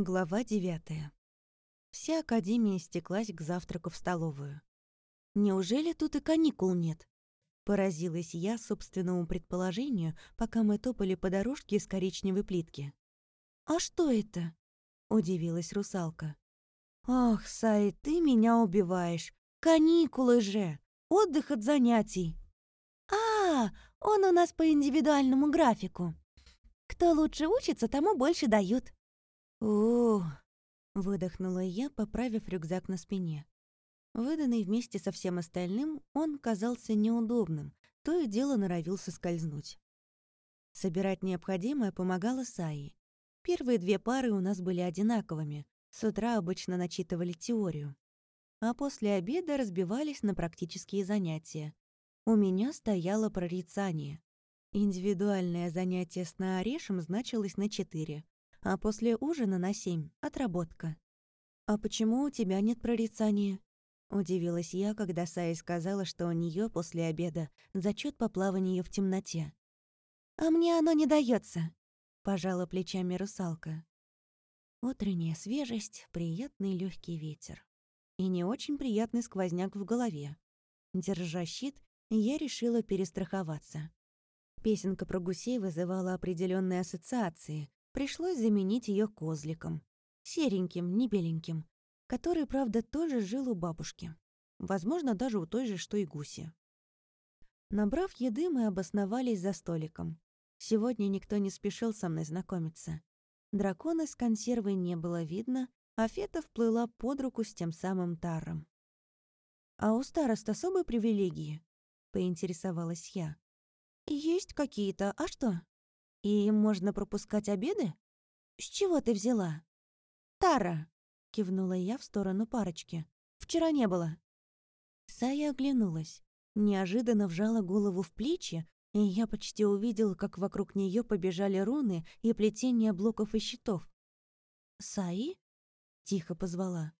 Глава девятая. Вся академия стеклась к завтраку в столовую. «Неужели тут и каникул нет?» Поразилась я собственному предположению, пока мы топали по дорожке из коричневой плитки. «А что это?» — удивилась русалка. «Ах, Сай, ты меня убиваешь! Каникулы же! Отдых от занятий!» «А, он у нас по индивидуальному графику. Кто лучше учится, тому больше дают», «О!» — выдохнула я, поправив рюкзак на спине. Выданный вместе со всем остальным, он казался неудобным, то и дело норовился скользнуть. Собирать необходимое помогала Саи. Первые две пары у нас были одинаковыми, с утра обычно начитывали теорию. А после обеда разбивались на практические занятия. У меня стояло прорицание. Индивидуальное занятие с наорешем значилось на четыре, а после ужина на семь — отработка. «А почему у тебя нет прорицания?» Удивилась я, когда Сая сказала, что у нее после обеда зачет по плаванию в темноте. «А мне оно не дается, пожала плечами русалка. Утренняя свежесть, приятный легкий ветер. И не очень приятный сквозняк в голове. Держа щит, я решила перестраховаться. Песенка про гусей вызывала определенные ассоциации, Пришлось заменить ее козликом. Сереньким, не беленьким. Который, правда, тоже жил у бабушки. Возможно, даже у той же, что и гуси. Набрав еды, мы обосновались за столиком. Сегодня никто не спешил со мной знакомиться. Дракона с консервой не было видно, а Фета вплыла под руку с тем самым Таром. «А у старост особые привилегии?» — поинтересовалась я. «Есть какие-то, а что?» И можно пропускать обеды? С чего ты взяла? Тара, кивнула я в сторону парочки. Вчера не было. Сая оглянулась, неожиданно вжала голову в плечи, и я почти увидел, как вокруг нее побежали руны и плетения блоков и щитов. «Саи?» — тихо позвала.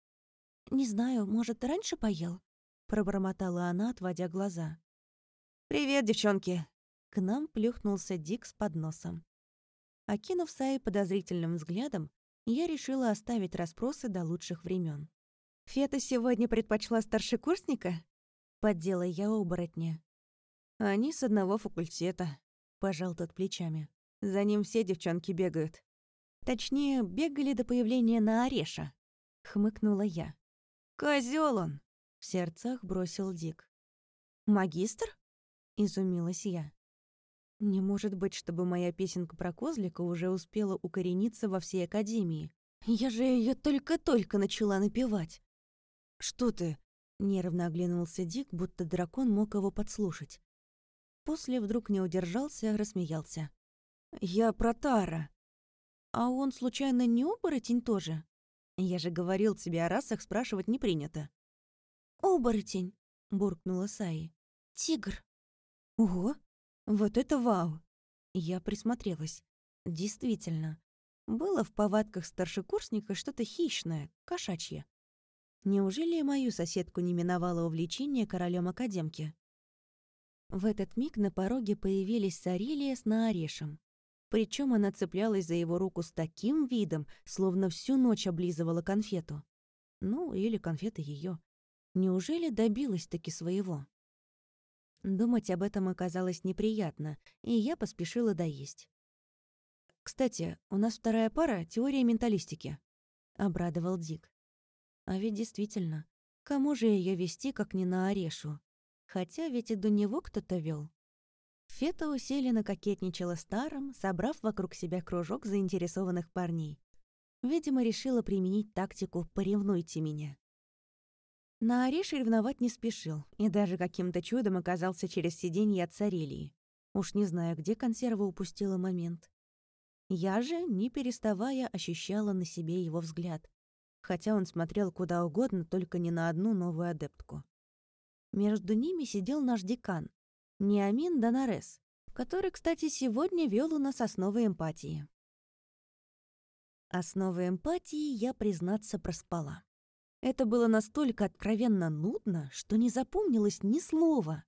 «Не знаю, может, раньше поел?» — пробормотала она, отводя глаза. «Привет, девчонки!» К нам плюхнулся Дик с подносом. Окинув Саи подозрительным взглядом, я решила оставить расспросы до лучших времен. «Фета сегодня предпочла старшекурсника?» Поддела я оборотня. «Они с одного факультета», — пожал тот плечами. «За ним все девчонки бегают. Точнее, бегали до появления на Ореша», — хмыкнула я. «Козёл он!» — в сердцах бросил Дик. «Магистр?» — изумилась я. Не может быть, чтобы моя песенка про козлика уже успела укорениться во всей академии. Я же ее только-только начала напевать. «Что ты?» — нервно оглянулся Дик, будто дракон мог его подслушать. После вдруг не удержался, рассмеялся. «Я про Тара. А он, случайно, не оборотень тоже? Я же говорил тебе о расах спрашивать не принято». «Оборотень», — буркнула Саи. «Тигр». «Ого, вот это вау! Я присмотрелась. Действительно, было в повадках старшекурсника что-то хищное, кошачье. Неужели мою соседку не миновало увлечение королем академки? В этот миг на пороге появились Сарелия с Наарешем. Причем она цеплялась за его руку с таким видом, словно всю ночь облизывала конфету. Ну, или конфеты ее. Неужели добилась таки своего? Думать об этом оказалось неприятно, и я поспешила доесть. «Кстати, у нас вторая пара — теория менталистики», — обрадовал Дик. А ведь действительно, кому же ее вести, как не на Орешу? Хотя ведь и до него кто-то вел. Фета усиленно кокетничала старым, собрав вокруг себя кружок заинтересованных парней. Видимо, решила применить тактику «поревнуйте меня». На Ариш ревновать не спешил и даже каким-то чудом оказался через сиденье от Царелии. Уж не знаю, где консерва упустила момент. Я же, не переставая, ощущала на себе его взгляд, хотя он смотрел куда угодно, только не на одну новую адептку. Между ними сидел наш декан, Неамин Донарес, который, кстати, сегодня вел у нас основы эмпатии. Основы эмпатии я, признаться, проспала. Это было настолько откровенно нудно, что не запомнилось ни слова.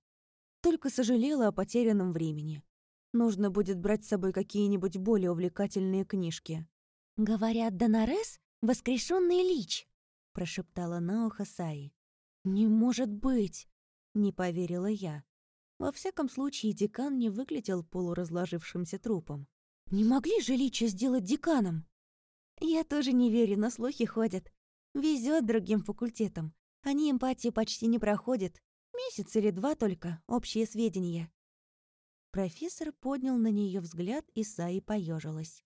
Только сожалела о потерянном времени. Нужно будет брать с собой какие-нибудь более увлекательные книжки. «Говорят, Донорес — воскрешенный лич», — прошептала на ухо Саи. «Не может быть!» — не поверила я. Во всяком случае, декан не выглядел полуразложившимся трупом. «Не могли же лича сделать деканом?» «Я тоже не верю, но слухи ходят. Везет другим факультетам. Они эмпатию почти не проходят. Месяц или два только, общие сведения». Профессор поднял на нее взгляд, и Саи поежилась.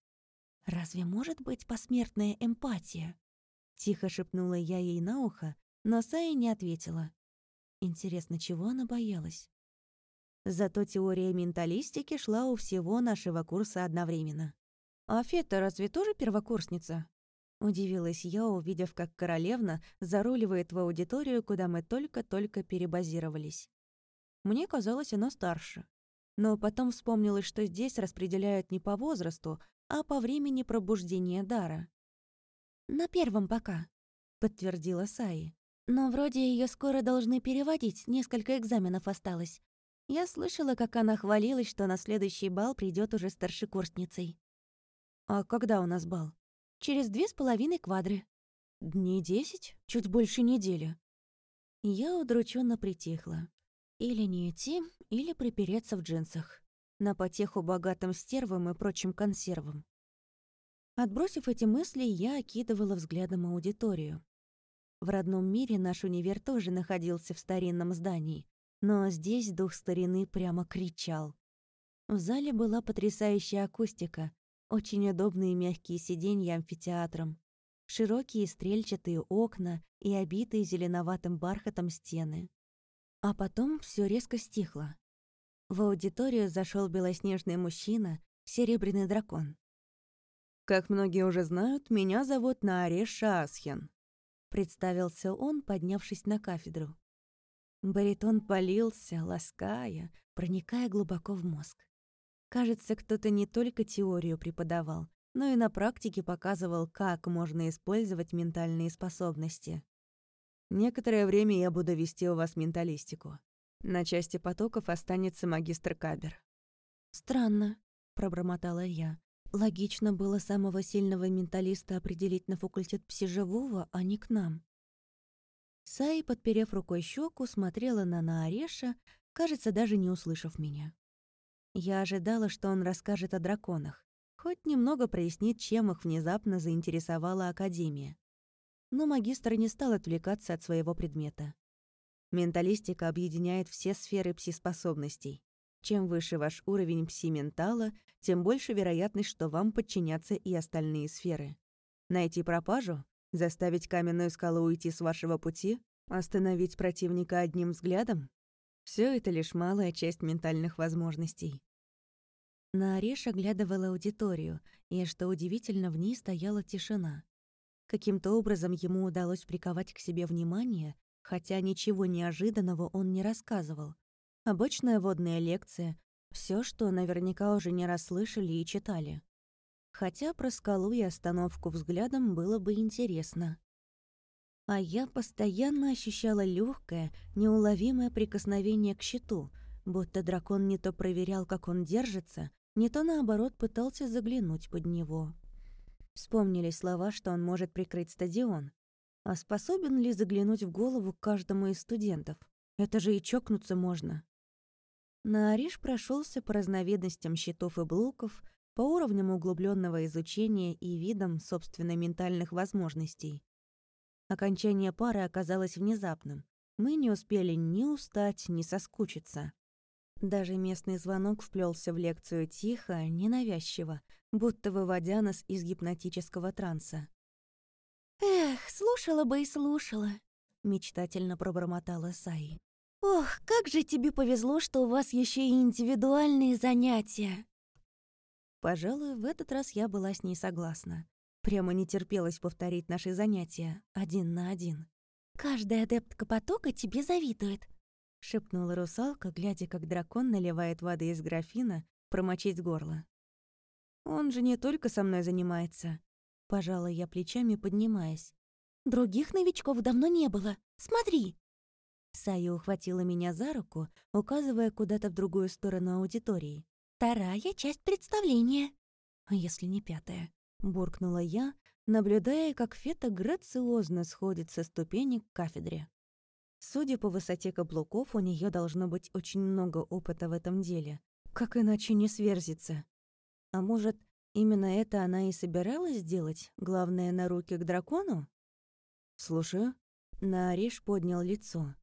«Разве может быть посмертная эмпатия?» Тихо шепнула я ей на ухо, но Саи не ответила. Интересно, чего она боялась? Зато теория менталистики шла у всего нашего курса одновременно. «А Фета разве тоже первокурсница?» Удивилась я, увидев, как королевна заруливает в аудиторию, куда мы только-только перебазировались. Мне казалось, она старше. Но потом вспомнилось, что здесь распределяют не по возрасту, а по времени пробуждения дара. «На первом пока», — подтвердила Саи. «Но вроде ее скоро должны переводить, несколько экзаменов осталось. Я слышала, как она хвалилась, что на следующий бал придет уже старшекурсницей». «А когда у нас бал?» «Через две с половиной квадры». «Дней десять? Чуть больше недели». Я удрученно притихла. Или не идти, или припереться в джинсах. На потеху богатым стервам и прочим консервам. Отбросив эти мысли, я окидывала взглядом аудиторию. В родном мире наш универ тоже находился в старинном здании, но здесь дух старины прямо кричал. В зале была потрясающая акустика, очень удобные мягкие сиденья амфитеатром, широкие стрельчатые окна и обитые зеленоватым бархатом стены. А потом все резко стихло. В аудиторию зашел белоснежный мужчина, серебряный дракон. «Как многие уже знают, меня зовут Нааре Шаасхен», — представился он, поднявшись на кафедру. Баритон полился, лаская, проникая глубоко в мозг. Кажется, кто-то не только теорию преподавал, но и на практике показывал, как можно использовать ментальные способности. Некоторое время я буду вести у вас менталистику. На части потоков останется магистр Кабер. «Странно», — пробормотала я. «Логично было самого сильного менталиста определить на факультет псиживого, а не к нам». Сай, подперев рукой щеку, смотрела на Наареша, кажется, даже не услышав меня. Я ожидала, что он расскажет о драконах, хоть немного прояснит, чем их внезапно заинтересовала Академия но магистр не стал отвлекаться от своего предмета. Менталистика объединяет все сферы пси-способностей. Чем выше ваш уровень пси-ментала, тем больше вероятность, что вам подчинятся и остальные сферы. Найти пропажу, заставить каменную скалу уйти с вашего пути, остановить противника одним взглядом — все это лишь малая часть ментальных возможностей. На Ореш оглядывала аудиторию, и, что удивительно, в ней стояла тишина. Каким-то образом ему удалось приковать к себе внимание, хотя ничего неожиданного он не рассказывал. Обычная водная лекция, все, что наверняка уже не расслышали и читали. Хотя про скалу и остановку взглядом было бы интересно. А я постоянно ощущала легкое, неуловимое прикосновение к щиту, будто дракон не то проверял, как он держится, не то, наоборот, пытался заглянуть под него. Вспомнили слова, что он может прикрыть стадион. А способен ли заглянуть в голову каждому из студентов? Это же и чокнуться можно. Наариш прошелся по разновидностям щитов и блоков, по уровням углубленного изучения и видам собственной ментальных возможностей. Окончание пары оказалось внезапным. Мы не успели ни устать, ни соскучиться. Даже местный звонок вплелся в лекцию тихо, ненавязчиво, будто выводя нас из гипнотического транса. «Эх, слушала бы и слушала», — мечтательно пробормотала Саи. «Ох, как же тебе повезло, что у вас еще и индивидуальные занятия!» Пожалуй, в этот раз я была с ней согласна. Прямо не терпелось повторить наши занятия один на один. «Каждая адептка потока тебе завидует», — шепнула русалка, глядя, как дракон наливает воды из графина, промочить горло. Он же не только со мной занимается. Пожала я плечами, поднимаясь. Других новичков давно не было. Смотри. Сая ухватила меня за руку, указывая куда-то в другую сторону аудитории. Вторая часть представления. А если не пятая? — буркнула я, наблюдая, как Фета грациозно сходит со ступенек к кафедре. Судя по высоте каблуков, у нее должно быть очень много опыта в этом деле. Как иначе не сверзиться? А может, именно это она и собиралась сделать, главное, на руки к дракону? «Слушаю». Нариш поднял лицо.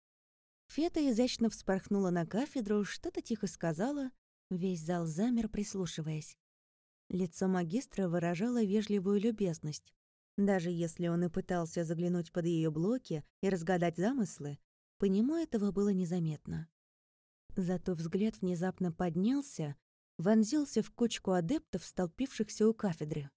Фета изящно вспорхнула на кафедру, что-то тихо сказала. Весь зал замер, прислушиваясь. Лицо магистра выражало вежливую любезность. Даже если он и пытался заглянуть под ее блоки и разгадать замыслы, по нему этого было незаметно. Зато взгляд внезапно поднялся, вонзился в кучку адептов, столпившихся у кафедры.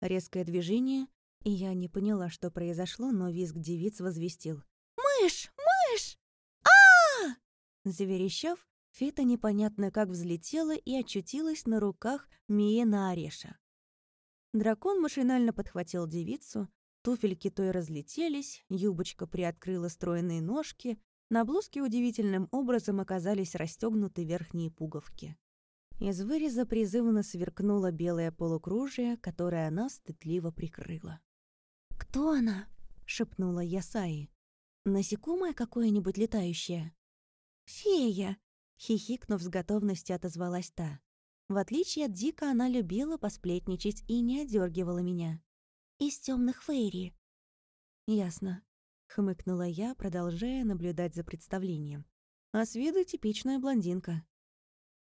Резкое движение, и я не поняла, что произошло, но визг девиц возвестил. «Мышь! Мышь! а, Заверещав, Фета непонятно как взлетела и очутилась на руках Мии на Ореша. Дракон машинально подхватил девицу, туфельки той разлетелись, юбочка приоткрыла стройные ножки, на блузке удивительным образом оказались расстегнуты верхние пуговки. Из выреза призывно сверкнуло белое полукружие, которое она стыдливо прикрыла. «Кто она?» — шепнула Ясаи. «Насекомое какое-нибудь летающее?» «Фея!» — хихикнув с готовностью отозвалась та. В отличие от Дика, она любила посплетничать и не одергивала меня. «Из темных фейри». «Ясно», — хмыкнула я, продолжая наблюдать за представлением. «А с виду типичная блондинка».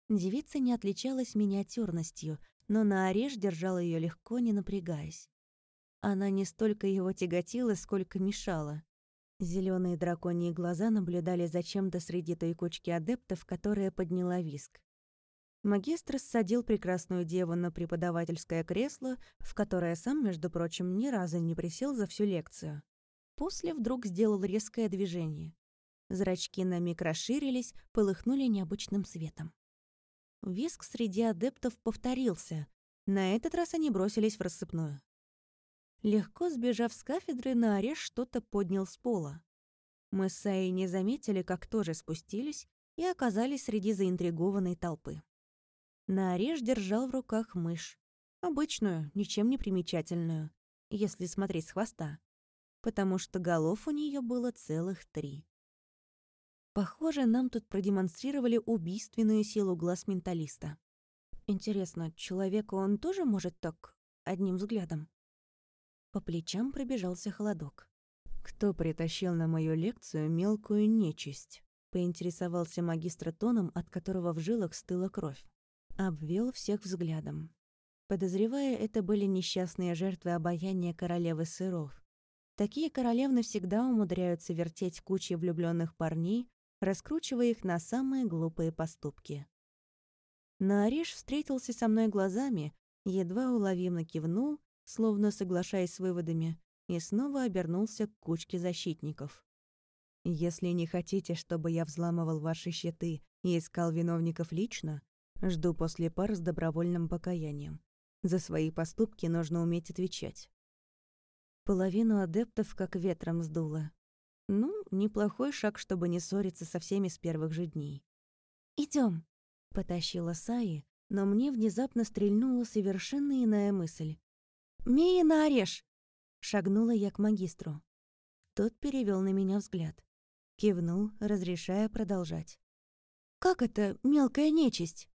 Девица не отличалась миниатюрностью, но на ореш держала ее легко, не напрягаясь. Она не столько его тяготила, сколько мешала. Зеленые драконьи глаза наблюдали за чем-то среди той кучки адептов, которая подняла виск. Магистр ссадил прекрасную деву на преподавательское кресло, в которое сам, между прочим, ни разу не присел за всю лекцию. После вдруг сделал резкое движение. Зрачки на миг расширились, полыхнули необычным светом. Виск среди адептов повторился. На этот раз они бросились в рассыпную. Легко сбежав с кафедры, на ореш что-то поднял с пола. Мы с Саей не заметили, как тоже спустились и оказались среди заинтригованной толпы. Нареж держал в руках мышь. Обычную, ничем не примечательную, если смотреть с хвоста. Потому что голов у нее было целых три. Похоже, нам тут продемонстрировали убийственную силу глаз менталиста. Интересно, человеку он тоже может так одним взглядом? По плечам пробежался холодок. «Кто притащил на мою лекцию мелкую нечисть?» — поинтересовался магистр тоном, от которого в жилах стыла кровь. Обвел всех взглядом. Подозревая, это были несчастные жертвы обаяния королевы сыров. Такие королевны всегда умудряются вертеть кучи влюбленных парней, раскручивая их на самые глупые поступки. Наореш встретился со мной глазами, едва уловимо кивнул, словно соглашаясь с выводами, и снова обернулся к кучке защитников. «Если не хотите, чтобы я взламывал ваши щиты и искал виновников лично, Жду после пар с добровольным покаянием. За свои поступки нужно уметь отвечать. Половину адептов как ветром сдуло. Ну, неплохой шаг, чтобы не ссориться со всеми с первых же дней. Идем, потащила Саи, но мне внезапно стрельнула совершенно иная мысль. «Мия на ореш!» — шагнула я к магистру. Тот перевел на меня взгляд. Кивнул, разрешая продолжать. «Как это мелкая нечисть?»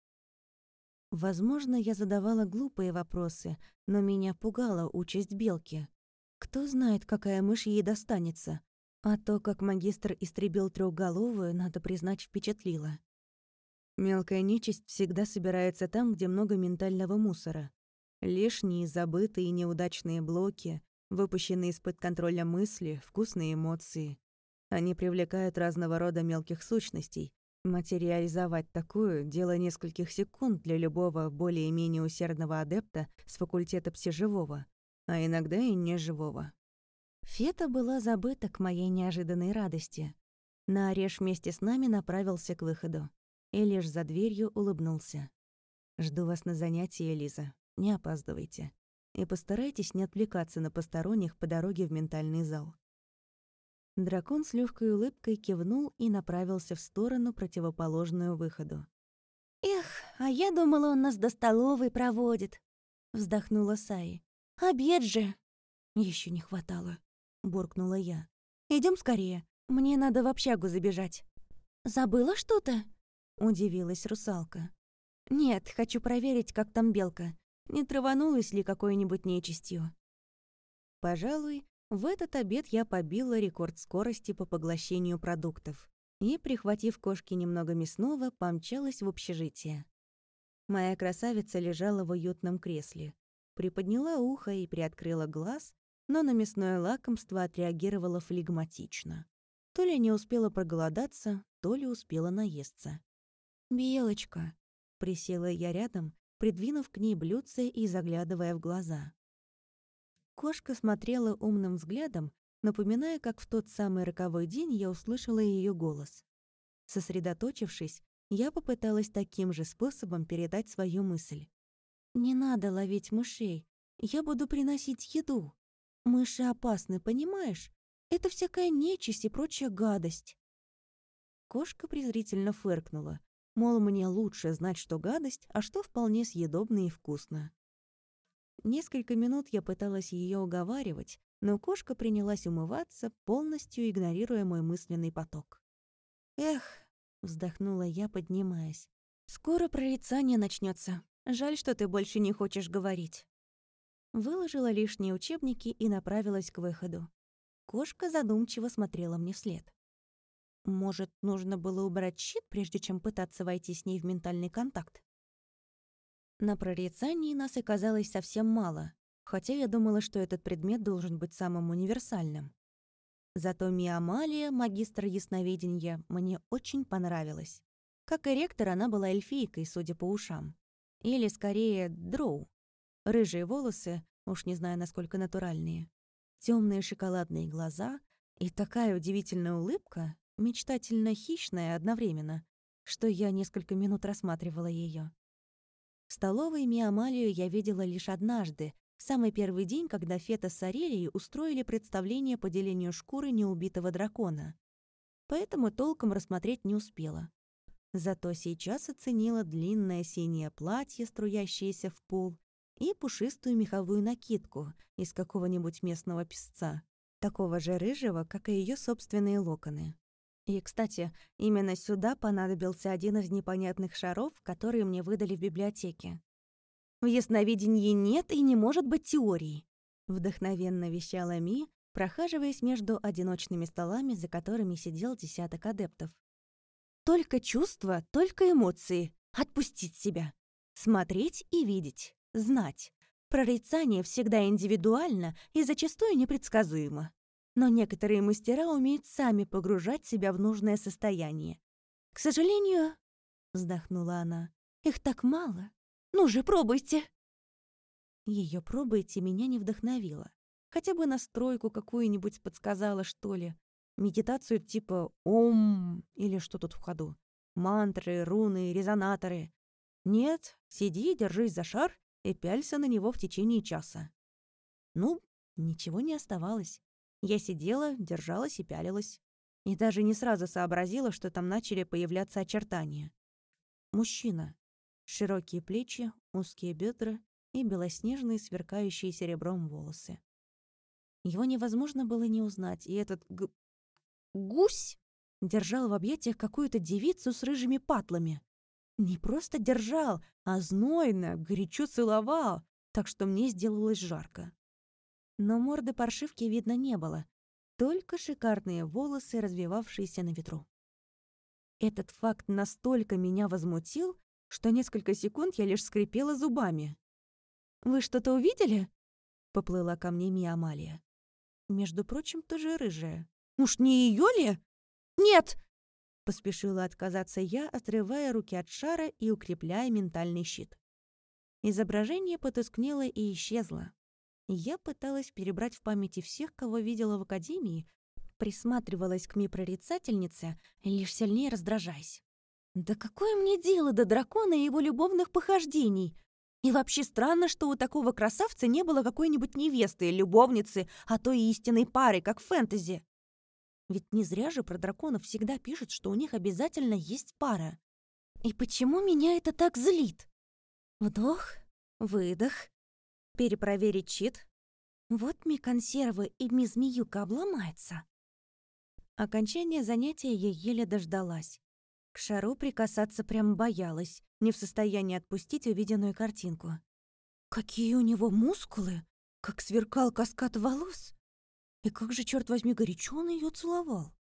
Возможно, я задавала глупые вопросы, но меня пугала участь белки. Кто знает, какая мышь ей достанется. А то, как магистр истребил трехголовую, надо признать, впечатлило. Мелкая нечисть всегда собирается там, где много ментального мусора. Лишние, забытые неудачные блоки, выпущенные из-под контроля мысли, вкусные эмоции. Они привлекают разного рода мелких сущностей, Материализовать такую — дело нескольких секунд для любого более-менее усердного адепта с факультета псиживого, а иногда и неживого. Фета была забыта к моей неожиданной радости. На ореш вместе с нами направился к выходу и лишь за дверью улыбнулся. «Жду вас на занятии, Элиза. Не опаздывайте. И постарайтесь не отвлекаться на посторонних по дороге в ментальный зал. Дракон с легкой улыбкой кивнул и направился в сторону, противоположную выходу. «Эх, а я думала, он нас до столовой проводит», — вздохнула Саи. «Обед же!» Еще не хватало», — буркнула я. Идем скорее, мне надо в общагу забежать». «Забыла что-то?» — удивилась русалка. «Нет, хочу проверить, как там белка. Не траванулась ли какой-нибудь нечистью?» Пожалуй, в этот обед я побила рекорд скорости по поглощению продуктов и, прихватив кошке немного мясного, помчалась в общежитие. Моя красавица лежала в уютном кресле, приподняла ухо и приоткрыла глаз, но на мясное лакомство отреагировала флегматично. То ли не успела проголодаться, то ли успела наесться. «Белочка», — присела я рядом, придвинув к ней блюдце и заглядывая в глаза. Кошка смотрела умным взглядом, напоминая, как в тот самый роковой день я услышала ее голос. Сосредоточившись, я попыталась таким же способом передать свою мысль. «Не надо ловить мышей, я буду приносить еду. Мыши опасны, понимаешь? Это всякая нечисть и прочая гадость». Кошка презрительно фыркнула, мол, мне лучше знать, что гадость, а что вполне съедобно и вкусно. Несколько минут я пыталась ее уговаривать, но кошка принялась умываться, полностью игнорируя мой мысленный поток. «Эх», — вздохнула я, поднимаясь, — «скоро прорицание начнется. Жаль, что ты больше не хочешь говорить». Выложила лишние учебники и направилась к выходу. Кошка задумчиво смотрела мне вслед. Может, нужно было убрать щит, прежде чем пытаться войти с ней в ментальный контакт? На прорицании нас оказалось совсем мало, хотя я думала, что этот предмет должен быть самым универсальным. Зато Миамалия, магистр ясновидения, мне очень понравилась. Как и ректор, она была эльфийкой, судя по ушам. Или, скорее, дроу. Рыжие волосы, уж не знаю, насколько натуральные. Темные шоколадные глаза и такая удивительная улыбка, мечтательно хищная одновременно, что я несколько минут рассматривала ее. В столовой Миамалию я видела лишь однажды, в самый первый день, когда Фета с Арелией устроили представление по делению шкуры неубитого дракона. Поэтому толком рассмотреть не успела. Зато сейчас оценила длинное синее платье, струящееся в пол, и пушистую меховую накидку из какого-нибудь местного песца, такого же рыжего, как и ее собственные локоны. И, кстати, именно сюда понадобился один из непонятных шаров, которые мне выдали в библиотеке. В ясновидении нет и не может быть теории, вдохновенно вещала Ми, прохаживаясь между одиночными столами, за которыми сидел десяток адептов. Только чувства, только эмоции. Отпустить себя. Смотреть и видеть знать. Прорицание всегда индивидуально и зачастую непредсказуемо. Но некоторые мастера умеют сами погружать себя в нужное состояние. «К сожалению...» — вздохнула она. «Их так мало. Ну же, пробуйте!» Ее «пробуйте» меня не вдохновило. Хотя бы настройку какую-нибудь подсказала, что ли. Медитацию типа «Ом» или что тут в ходу. Мантры, руны, резонаторы. Нет, сиди, держись за шар и пялься на него в течение часа. Ну, ничего не оставалось. Я сидела, держалась и пялилась. И даже не сразу сообразила, что там начали появляться очертания. Мужчина. Широкие плечи, узкие бедра и белоснежные, сверкающие серебром волосы. Его невозможно было не узнать, и этот г... гусь держал в объятиях какую-то девицу с рыжими патлами. Не просто держал, а знойно, горячо целовал, так что мне сделалось жарко. Но морды паршивки видно не было, только шикарные волосы, развивавшиеся на ветру. Этот факт настолько меня возмутил, что несколько секунд я лишь скрипела зубами. «Вы что-то увидели?» — поплыла ко мне Мия Амалия. Между прочим, тоже рыжая. «Уж не ее ли?» «Нет!» Поспешила отказаться я, отрывая руки от шара и укрепляя ментальный щит. Изображение потускнело и исчезло. Я пыталась перебрать в памяти всех, кого видела в академии, присматривалась к ми-прорицательнице, лишь сильнее раздражаясь. «Да какое мне дело до дракона и его любовных похождений? И вообще странно, что у такого красавца не было какой-нибудь невесты, любовницы, а то и истинной пары, как в фэнтези. Ведь не зря же про драконов всегда пишут, что у них обязательно есть пара. И почему меня это так злит? Вдох, выдох, перепроверить чит, Вот ми консервы и ми змеюка обломается. Окончание занятия я еле дождалась. К шару прикасаться прям боялась, не в состоянии отпустить увиденную картинку. Какие у него мускулы! Как сверкал каскад волос! И как же, черт возьми, горячо он ее целовал!